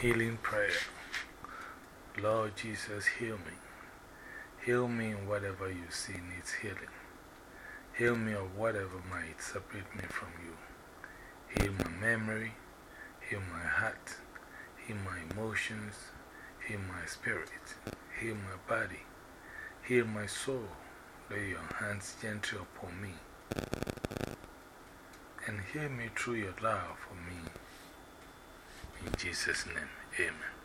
Healing prayer. Lord Jesus, heal me. Heal me in whatever you see needs healing. Heal me of whatever might separate me from you. Heal my memory, heal my heart, heal my emotions, heal my spirit, heal my body, heal my soul. Lay your hands gently upon me and heal me through your love for me. In Jesus' name, amen.